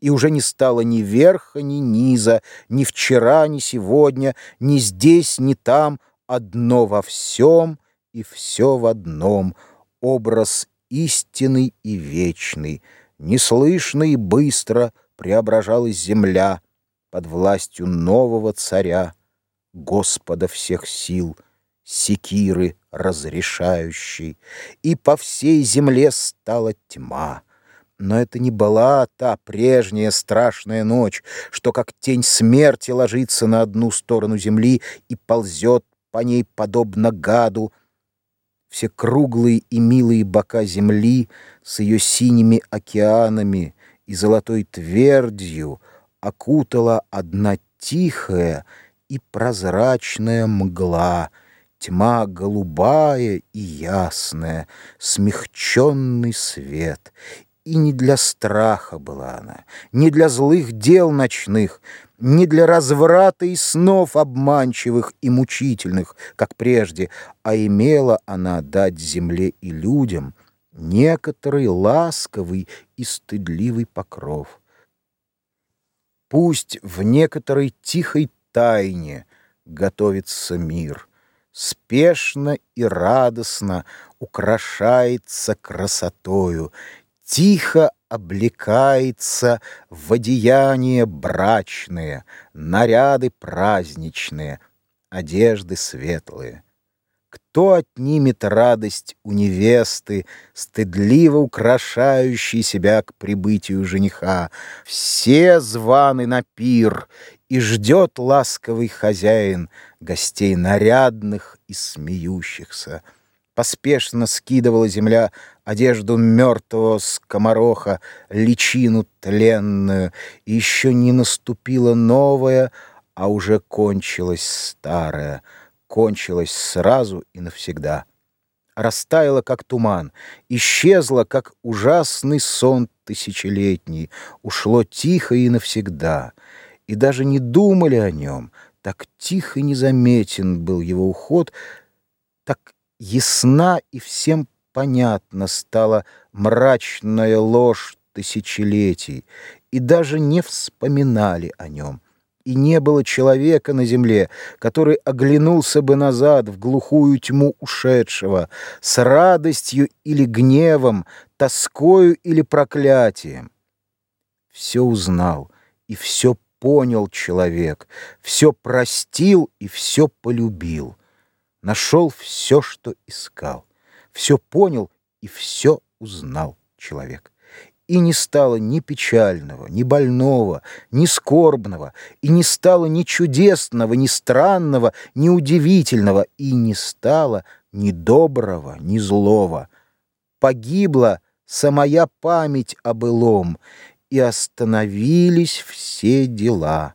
и уже не стало ни верха, ни низа, ни вчера, ни сегодня, ни здесь, ни там, одно во всем и все в одном, образ истинный и вечный, неслышно и быстро преображалась земля под властью нового царя, Господа всех сил, секиры разрешающей, и по всей земле стала тьма. Но это не была та прежняя страшная ночь, что как тень смерти ложится на одну сторону земли и ползет по ней подобно гаду. Все круглые и милые бока земли с ее синими океанами и золотой твердью окутала одна тихая и прозрачная мгла, тьма голубая и ясная, смягченный свет, и не для страха была она, не для злых дел ночных, не для разврата и снов обманчивых и мучительных, как прежде, а имела она дать земле и людям некоторый ласковый и стыдливый покров. Пусть в некоторой тихой тайне готовится мир, спешно и радостно украшается красотою, тихо облекается в одеяния брачные, наряды праздничные, одежды светлые. Кто отнимет радость у невесты, стыдливо украшающей себя к прибытию жениха? Все званы на пир, и ждет ласковый хозяин гостей нарядных и смеющихся поспешно скидывала земля одежду мертвого скомороха, личину тленную, и еще не наступила новая, а уже кончилась старая, кончилась сразу и навсегда. Растаяла, как туман, исчезла, как ужасный сон тысячелетний, ушло тихо и навсегда, и даже не думали о нем, так тихо и незаметен был его уход, Ясна и всем понятна стала мрачная ложь тысячелетий, и даже не вспоминали о нем. И не было человека на земле, который оглянулся бы назад в глухую тьму ушедшего, с радостью или гневом, тоскою или проклятием. Все узнал и все понял человек, все простил и все полюбил нашел все, что искал, все понял и все узнал человек. И не стало ни печального, ни больного, ни скорбного, и не стало ни чудесного, ни странного, ни удивительного, и не стало ни доброго, ни злого. Погибла самая память о былом, и остановились все дела.